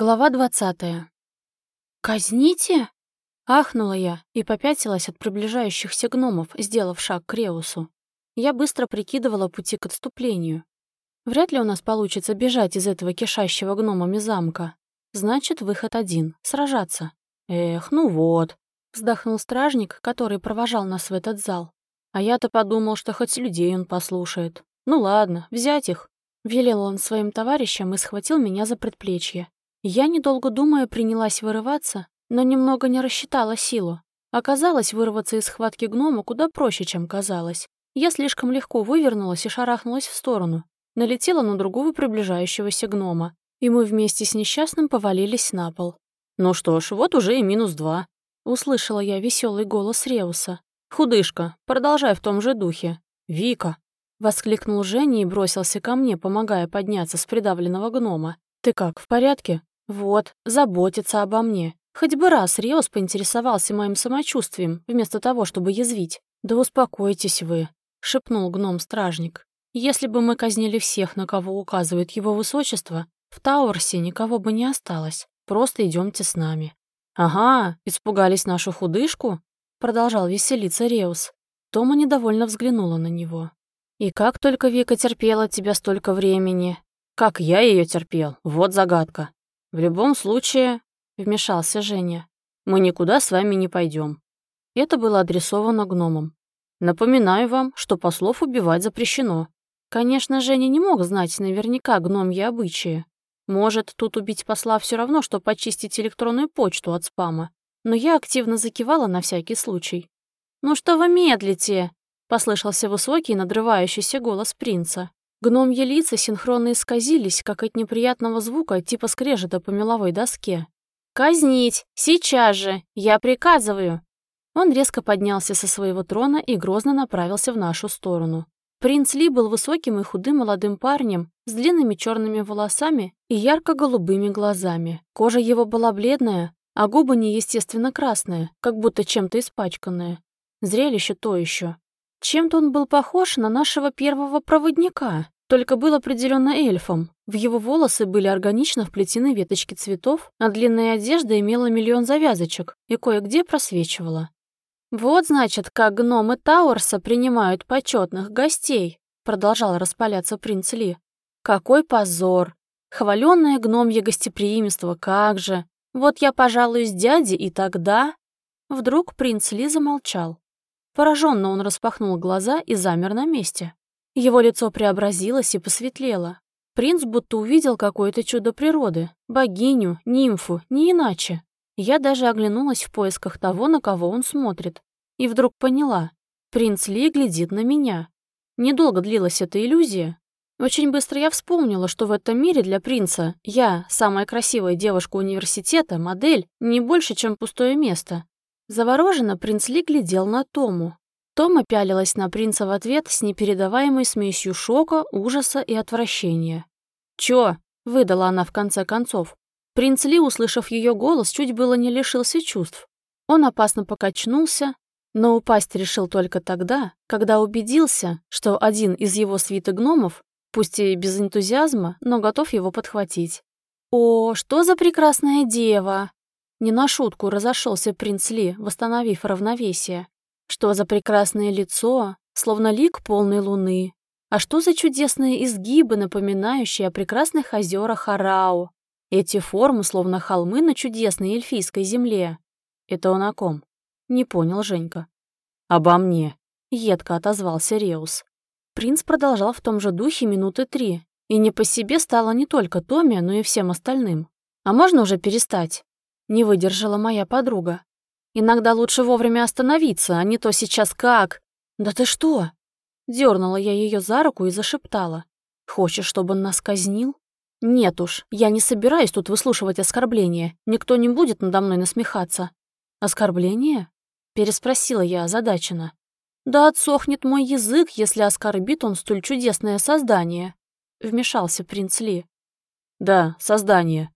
Глава двадцатая. «Казните?» — ахнула я и попятилась от приближающихся гномов, сделав шаг к Реусу. Я быстро прикидывала пути к отступлению. Вряд ли у нас получится бежать из этого кишащего гномами замка. Значит, выход один — сражаться. «Эх, ну вот», — вздохнул стражник, который провожал нас в этот зал. А я-то подумал, что хоть людей он послушает. Ну ладно, взять их. Велел он своим товарищам и схватил меня за предплечье. Я, недолго думая, принялась вырываться, но немного не рассчитала силу. Оказалось, вырваться из схватки гнома куда проще, чем казалось. Я слишком легко вывернулась и шарахнулась в сторону. Налетела на другого приближающегося гнома, и мы вместе с несчастным повалились на пол. «Ну что ж, вот уже и минус два», — услышала я веселый голос Реуса. «Худышка, продолжай в том же духе. Вика!» — воскликнул Женя и бросился ко мне, помогая подняться с придавленного гнома. «Ты как, в порядке?» Вот, заботится обо мне. Хоть бы раз Риос поинтересовался моим самочувствием, вместо того, чтобы язвить. «Да успокойтесь вы», — шепнул гном-стражник. «Если бы мы казнили всех, на кого указывает его высочество, в Таурсе никого бы не осталось. Просто идемте с нами». «Ага, испугались нашу худышку?» — продолжал веселиться Реус. Тома недовольно взглянула на него. «И как только Вика терпела тебя столько времени?» «Как я ее терпел? Вот загадка. «В любом случае», — вмешался Женя, «мы никуда с вами не пойдем. Это было адресовано гномам. «Напоминаю вам, что послов убивать запрещено». Конечно, Женя не мог знать наверняка гномьи обычаи. Может, тут убить посла все равно, что почистить электронную почту от спама. Но я активно закивала на всякий случай. «Ну что вы медлите?» — послышался высокий, надрывающийся голос принца. Гномьи лица синхронно исказились, как от неприятного звука, типа скрежета по меловой доске. «Казнить! Сейчас же! Я приказываю!» Он резко поднялся со своего трона и грозно направился в нашу сторону. Принц Ли был высоким и худым молодым парнем с длинными черными волосами и ярко-голубыми глазами. Кожа его была бледная, а губы неестественно красные, как будто чем-то испачканные. Зрелище то еще. Чем-то он был похож на нашего первого проводника, только был определенно эльфом. В его волосы были органично вплетены веточки цветов, а длинная одежда имела миллион завязочек и кое-где просвечивала. «Вот, значит, как гномы Тауэрса принимают почетных гостей», продолжал распаляться принц Ли. «Какой позор! Хваленное гномье гостеприимство, как же! Вот я пожалуюсь дяде, и тогда...» Вдруг принц Ли замолчал. Пораженно он распахнул глаза и замер на месте. Его лицо преобразилось и посветлело. Принц будто увидел какое-то чудо природы, богиню, нимфу, не иначе. Я даже оглянулась в поисках того, на кого он смотрит. И вдруг поняла. Принц Ли глядит на меня. Недолго длилась эта иллюзия. Очень быстро я вспомнила, что в этом мире для принца я, самая красивая девушка университета, модель, не больше, чем пустое место. Завороженно принц Ли глядел на Тому. Тома пялилась на принца в ответ с непередаваемой смесью шока, ужаса и отвращения. «Чё?» — выдала она в конце концов. Принц Ли, услышав ее голос, чуть было не лишился чувств. Он опасно покачнулся, но упасть решил только тогда, когда убедился, что один из его свиты гномов, пусть и без энтузиазма, но готов его подхватить. «О, что за прекрасная дева!» Не на шутку разошелся принц Ли, восстановив равновесие. Что за прекрасное лицо, словно лик полной луны. А что за чудесные изгибы, напоминающие о прекрасных озерах Харао. Эти формы, словно холмы на чудесной эльфийской земле. Это он о ком? Не понял Женька. Обо мне. Едко отозвался Реус. Принц продолжал в том же духе минуты три. И не по себе стало не только Томе, но и всем остальным. А можно уже перестать? Не выдержала моя подруга. Иногда лучше вовремя остановиться, а не то сейчас как. Да ты что? Дёрнула я её за руку и зашептала. Хочешь, чтобы он нас казнил? Нет уж, я не собираюсь тут выслушивать оскорбления. Никто не будет надо мной насмехаться. Оскорбление? Переспросила я озадаченно. Да отсохнет мой язык, если оскорбит он столь чудесное создание. Вмешался принц Ли. Да, создание,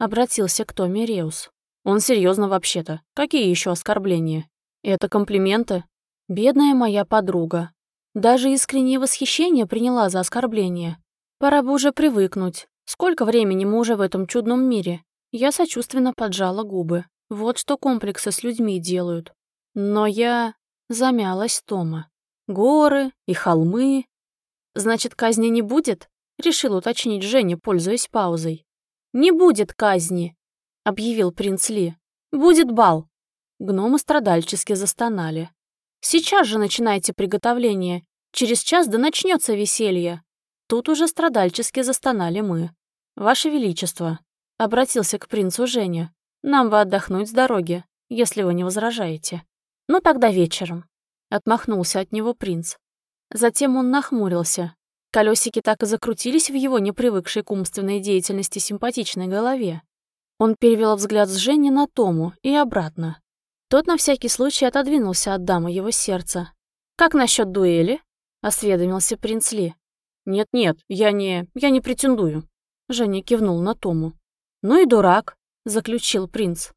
Обратился к Томе Реус. Он серьезно вообще-то. Какие еще оскорбления? Это комплименты? Бедная моя подруга. Даже искреннее восхищение приняла за оскорбление. Пора бы уже привыкнуть. Сколько времени мы уже в этом чудном мире? Я сочувственно поджала губы. Вот что комплексы с людьми делают. Но я... Замялась Тома. Горы и холмы. Значит, казни не будет? Решил уточнить Женя, пользуясь паузой. «Не будет казни», — объявил принц Ли. «Будет бал». Гномы страдальчески застонали. «Сейчас же начинайте приготовление. Через час да начнется веселье». Тут уже страдальчески застонали мы. «Ваше Величество», — обратился к принцу Женя, «нам бы отдохнуть с дороги, если вы не возражаете». «Ну тогда вечером», — отмахнулся от него принц. Затем он нахмурился. Колесики так и закрутились в его непривыкшей к умственной деятельности симпатичной голове. Он перевел взгляд с Жени на Тому и обратно. Тот на всякий случай отодвинулся от дамы его сердца. «Как насчет дуэли?» — осведомился принц Ли. «Нет-нет, я не... я не претендую», — Женя кивнул на Тому. «Ну и дурак», — заключил принц.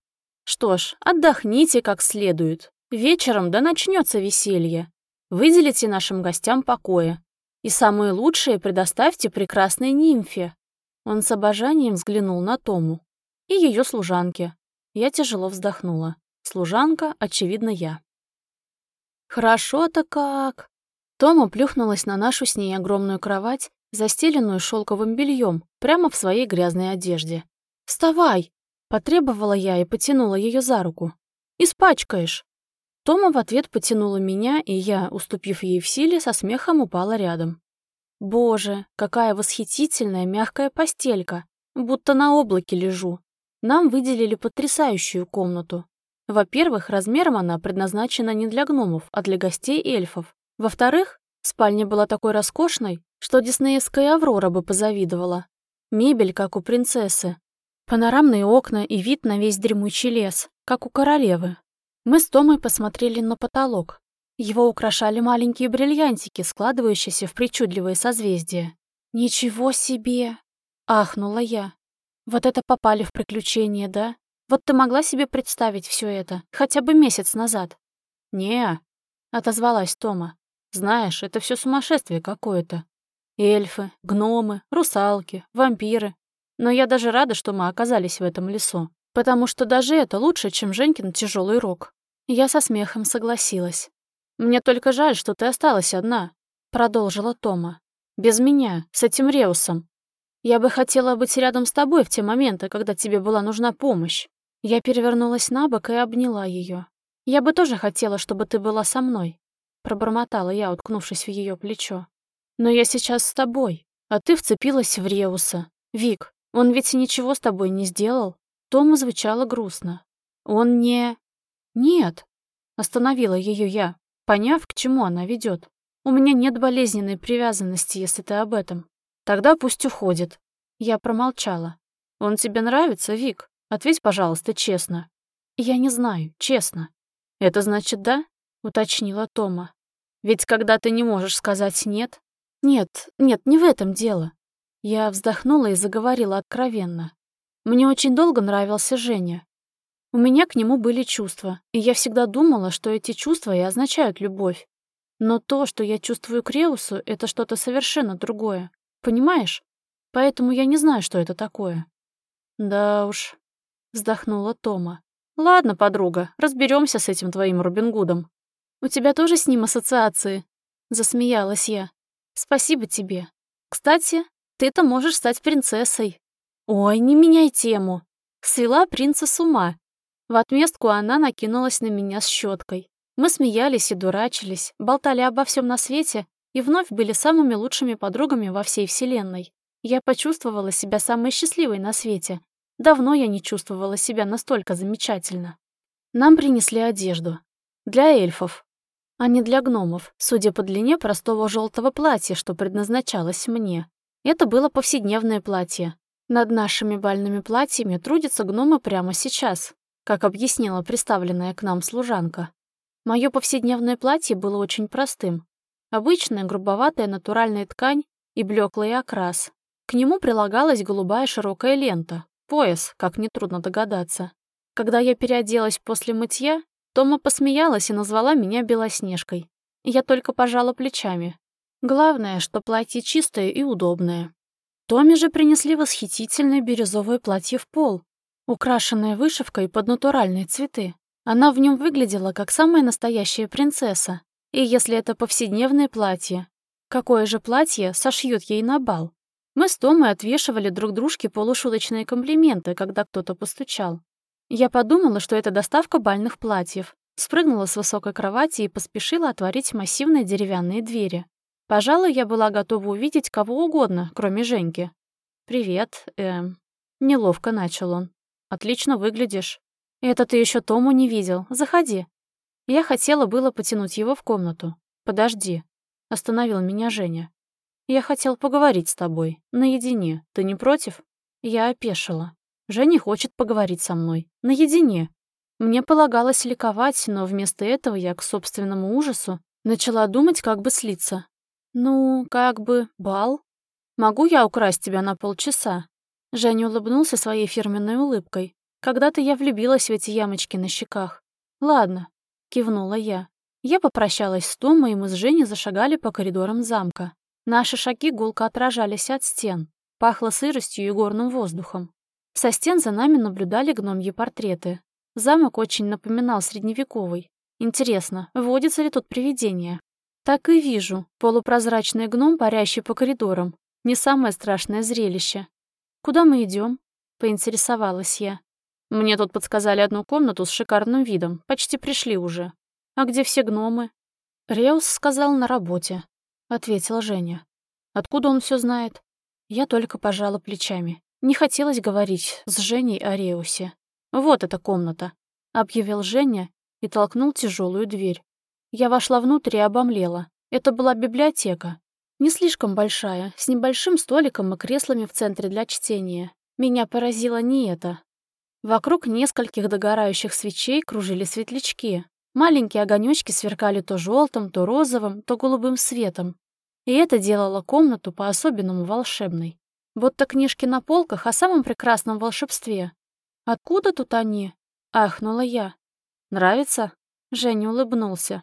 «Что ж, отдохните как следует. Вечером да начнется веселье. Выделите нашим гостям покоя. И самые лучшие предоставьте прекрасной нимфе». Он с обожанием взглянул на Тому. «И ее служанке». Я тяжело вздохнула. Служанка, очевидно, я. «Хорошо-то как!» Тома плюхнулась на нашу с ней огромную кровать, застеленную шелковым бельем, прямо в своей грязной одежде. «Вставай!» — потребовала я и потянула ее за руку. «Испачкаешь!» Тома в ответ потянула меня, и я, уступив ей в силе, со смехом упала рядом. «Боже, какая восхитительная мягкая постелька! Будто на облаке лежу!» Нам выделили потрясающую комнату. Во-первых, размером она предназначена не для гномов, а для гостей эльфов. Во-вторых, спальня была такой роскошной, что диснеевская Аврора бы позавидовала. Мебель, как у принцессы. Панорамные окна и вид на весь дремучий лес, как у королевы. Мы с Томой посмотрели на потолок. Его украшали маленькие бриллиантики, складывающиеся в причудливые созвездия. «Ничего себе!» — ахнула я. «Вот это попали в приключения, да? Вот ты могла себе представить все это, хотя бы месяц назад?» «Не-а», отозвалась Тома. «Знаешь, это все сумасшествие какое-то. Эльфы, гномы, русалки, вампиры. Но я даже рада, что мы оказались в этом лесу, потому что даже это лучше, чем Женькин тяжелый рок». Я со смехом согласилась. «Мне только жаль, что ты осталась одна», — продолжила Тома. «Без меня, с этим Реусом. Я бы хотела быть рядом с тобой в те моменты, когда тебе была нужна помощь. Я перевернулась на бок и обняла ее. «Я бы тоже хотела, чтобы ты была со мной», — пробормотала я, уткнувшись в ее плечо. «Но я сейчас с тобой, а ты вцепилась в Реуса. Вик, он ведь ничего с тобой не сделал?» Тома звучало грустно. «Он не...» «Нет», — остановила ее я, поняв, к чему она ведет. «У меня нет болезненной привязанности, если ты об этом. Тогда пусть уходит». Я промолчала. «Он тебе нравится, Вик?» Ответь, пожалуйста, честно. Я не знаю, честно. Это значит да? Уточнила Тома. Ведь когда ты не можешь сказать нет... Нет, нет, не в этом дело. Я вздохнула и заговорила откровенно. Мне очень долго нравился Женя. У меня к нему были чувства, и я всегда думала, что эти чувства и означают любовь. Но то, что я чувствую к Реусу, это что-то совершенно другое. Понимаешь? Поэтому я не знаю, что это такое. Да уж, вздохнула Тома. Ладно, подруга, разберемся с этим твоим Робин Гудом. У тебя тоже с ним ассоциации? Засмеялась я. Спасибо тебе. Кстати, ты-то можешь стать принцессой. Ой, не меняй тему. Свела принца с ума. В отместку она накинулась на меня с щеткой. Мы смеялись и дурачились, болтали обо всем на свете и вновь были самыми лучшими подругами во всей вселенной. Я почувствовала себя самой счастливой на свете, Давно я не чувствовала себя настолько замечательно. Нам принесли одежду. Для эльфов, а не для гномов, судя по длине простого желтого платья, что предназначалось мне. Это было повседневное платье. Над нашими бальными платьями трудятся гномы прямо сейчас, как объяснила представленная к нам служанка. Мое повседневное платье было очень простым. Обычная грубоватая натуральная ткань и блеклый окрас. К нему прилагалась голубая широкая лента, Пояс, как нетрудно догадаться. Когда я переоделась после мытья, Тома посмеялась и назвала меня Белоснежкой. Я только пожала плечами. Главное, что платье чистое и удобное. Томе же принесли восхитительное бирюзовое платье в пол. украшенное вышивкой под натуральные цветы. Она в нем выглядела как самая настоящая принцесса. И если это повседневное платье, какое же платье сошьют ей на бал? Мы с Томой отвешивали друг дружке полушуточные комплименты, когда кто-то постучал. Я подумала, что это доставка бальных платьев, спрыгнула с высокой кровати и поспешила отворить массивные деревянные двери. Пожалуй, я была готова увидеть кого угодно, кроме Женьки. «Привет, эм...» Неловко начал он. «Отлично выглядишь. Это ты еще Тому не видел. Заходи». Я хотела было потянуть его в комнату. «Подожди», — остановил меня Женя. «Я хотел поговорить с тобой. Наедине. Ты не против?» Я опешила. Женя хочет поговорить со мной. Наедине. Мне полагалось ликовать, но вместо этого я, к собственному ужасу, начала думать, как бы слиться. «Ну, как бы, бал? Могу я украсть тебя на полчаса?» Женя улыбнулся своей фирменной улыбкой. «Когда-то я влюбилась в эти ямочки на щеках. Ладно», — кивнула я. Я попрощалась с Томой, и мы с Женей зашагали по коридорам замка. Наши шаги гулко отражались от стен. Пахло сыростью и горным воздухом. Со стен за нами наблюдали гномьи портреты. Замок очень напоминал средневековый. Интересно, водится ли тут привидение? Так и вижу. Полупрозрачный гном, парящий по коридорам. Не самое страшное зрелище. «Куда мы идем? поинтересовалась я. Мне тут подсказали одну комнату с шикарным видом. Почти пришли уже. А где все гномы? Реус сказал на работе. — ответила Женя. «Откуда он все знает?» Я только пожала плечами. Не хотелось говорить с Женей о Реусе. «Вот эта комната», — объявил Женя и толкнул тяжелую дверь. Я вошла внутрь и обомлела. Это была библиотека. Не слишком большая, с небольшим столиком и креслами в центре для чтения. Меня поразило не это. Вокруг нескольких догорающих свечей кружили светлячки. Маленькие огонечки сверкали то желтым, то розовым, то голубым светом. И это делало комнату по-особенному волшебной. Будто книжки на полках о самом прекрасном волшебстве. «Откуда тут они?» — ахнула я. «Нравится?» — Женя улыбнулся.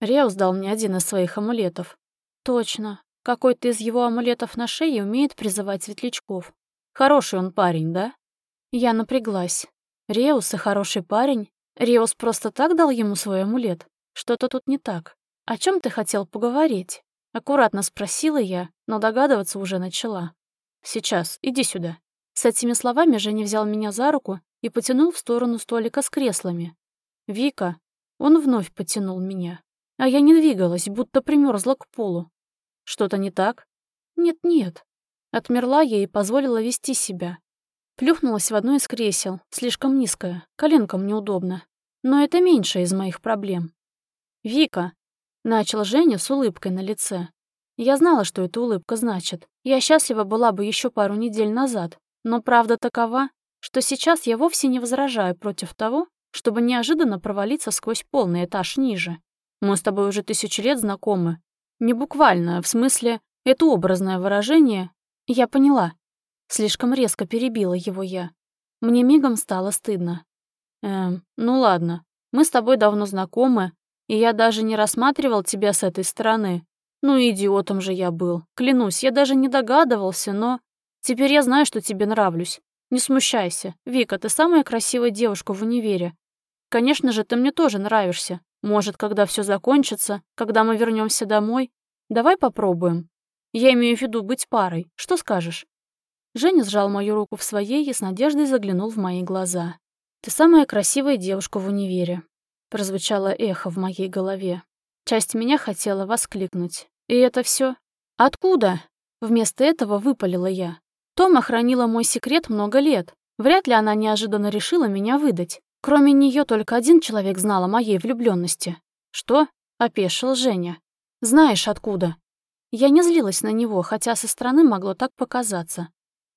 Реус дал мне один из своих амулетов. «Точно. Какой-то из его амулетов на шее умеет призывать светлячков. Хороший он парень, да?» Я напряглась. Реус и хороший парень Риос просто так дал ему свой амулет? Что-то тут не так. О чем ты хотел поговорить? Аккуратно спросила я, но догадываться уже начала. Сейчас, иди сюда. С этими словами Женя взял меня за руку и потянул в сторону столика с креслами. «Вика!» Он вновь потянул меня. А я не двигалась, будто примерзла к полу. «Что-то не так?» «Нет-нет». Отмерла я и позволила вести себя. Плюхнулась в одно из кресел, слишком низкое, коленкам неудобно. Но это меньше из моих проблем. «Вика!» — начал Женя с улыбкой на лице. Я знала, что эта улыбка значит. Я счастлива была бы еще пару недель назад, но правда такова, что сейчас я вовсе не возражаю против того, чтобы неожиданно провалиться сквозь полный этаж ниже. Мы с тобой уже тысячу лет знакомы. Не буквально, в смысле, это образное выражение. Я поняла. Слишком резко перебила его я. Мне мигом стало стыдно. Эм, ну ладно. Мы с тобой давно знакомы, и я даже не рассматривал тебя с этой стороны. Ну, идиотом же я был. Клянусь, я даже не догадывался, но... Теперь я знаю, что тебе нравлюсь. Не смущайся. Вика, ты самая красивая девушка в универе. Конечно же, ты мне тоже нравишься. Может, когда все закончится, когда мы вернемся домой. Давай попробуем. Я имею в виду быть парой. Что скажешь? Женя сжал мою руку в своей и с надеждой заглянул в мои глаза. «Ты самая красивая девушка в универе», — прозвучало эхо в моей голове. Часть меня хотела воскликнуть. «И это все? Откуда?» Вместо этого выпалила я. Тома хранила мой секрет много лет. Вряд ли она неожиданно решила меня выдать. Кроме нее только один человек знал о моей влюбленности. «Что?» — опешил Женя. «Знаешь, откуда?» Я не злилась на него, хотя со стороны могло так показаться.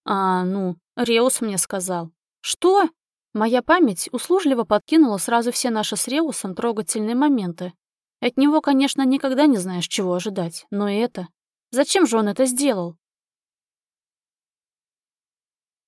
«А, ну, Реус мне сказал». «Что?» Моя память услужливо подкинула сразу все наши с Реусом трогательные моменты. От него, конечно, никогда не знаешь, чего ожидать, но и это... Зачем же он это сделал?